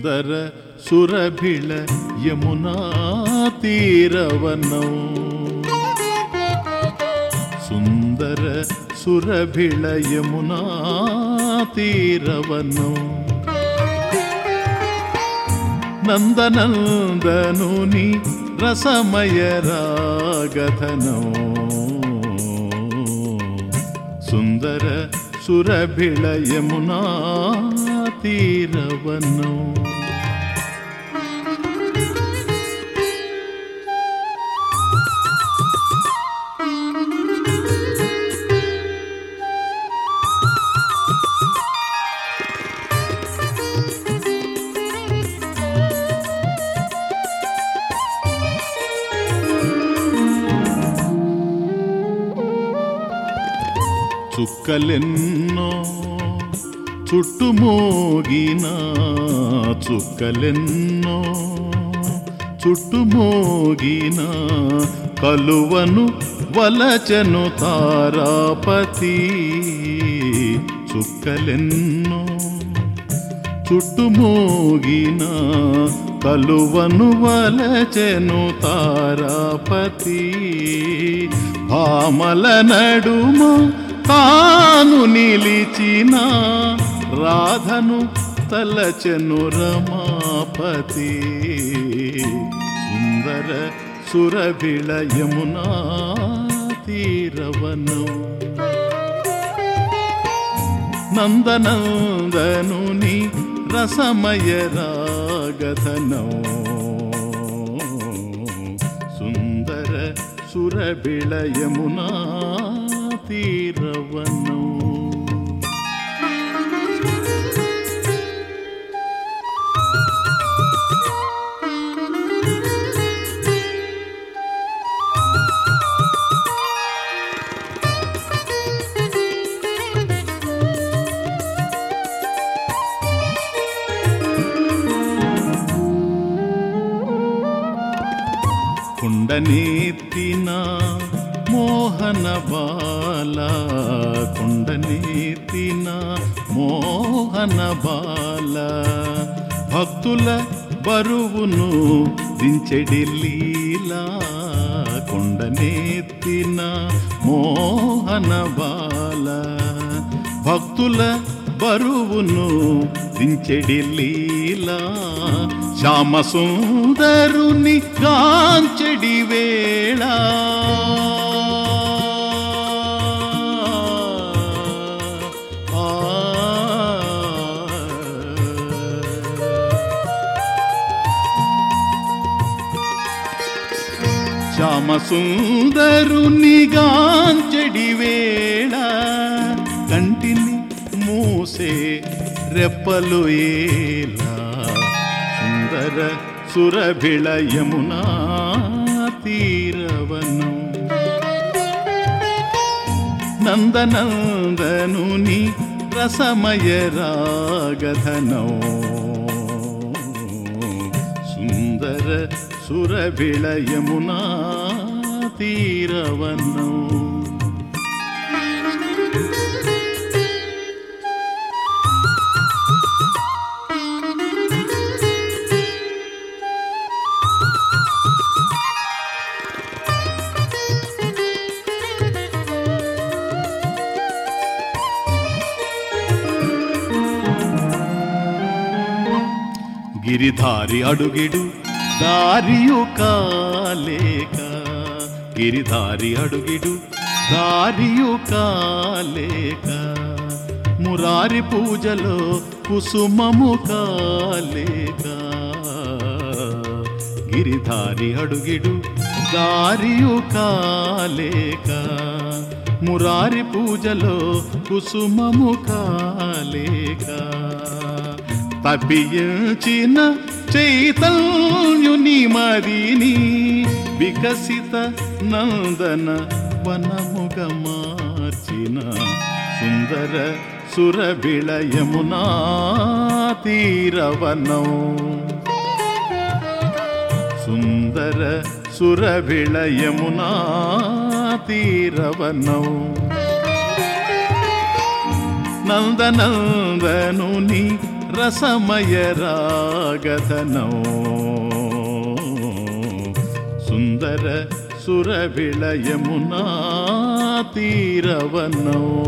సుందర సురభిళ యమునా తీరవనం. సుందర సురభిళ యమునా తీరవనం. నందనందనుని రసమయ రాగధనం. సుందర సురభిళ యమునా తీరవనం. చుక్కలెన్నో చుట్టుమోగిన చుక్కలెన్నో. చుట్టుమోగిన కలువను వలచను తారాపతి చుక్కలెన్నో. చుట్టుమోగిన కలువను వలచెను తారాపతి భామల నడుమ తాను నిలిచిన రాధను తలచెను రమాపతి. సుందర సురభిళ యమునా తీరవను. నందనందనుని రసమయ రాగధనో. సుందర సురభిళ యమునా తీరవనం. కుండనెత్తిన మోహన బాల కుండనెత్తిన మోహన బాల. భక్తుల బరువును దించెడి లీలా కొండనెత్తిన మోహన బాల. భక్తుల బరువును దించెడి లీలా. శ్యామ సుందరుని కాంచెడి వేళ. శ్యామ సుందరుని గాంచెడి వేళ. మూసే రెప్పలు ఏలా సుందర సురభిళ యమునా తీరవనం. నందనందనుని రసమయ రాగధనో సుందర సురభిళ యమునా తీరవనం. గిరిధారి అడుగిడు దారియు కాలేక. గిరిధారి అడుగిడు దారియు కాలేక. మురారి పూజలో కుసుమము కాలేక. గిరిధారి అడుగిడు దారియు కాలేక. మురారి పూజలో కుసుమము కాలేక. తప్పించిన చైతన్యుని మరిని వికసిత నందన వనముగ మార్చిన సుందర సురబిళయమునా తీరవనం. సుందర సురబిళయమునా తీరవనం. నందనందనుని రసమయ రాగతనో. సుందర సురవిళయమునా తీరవనో.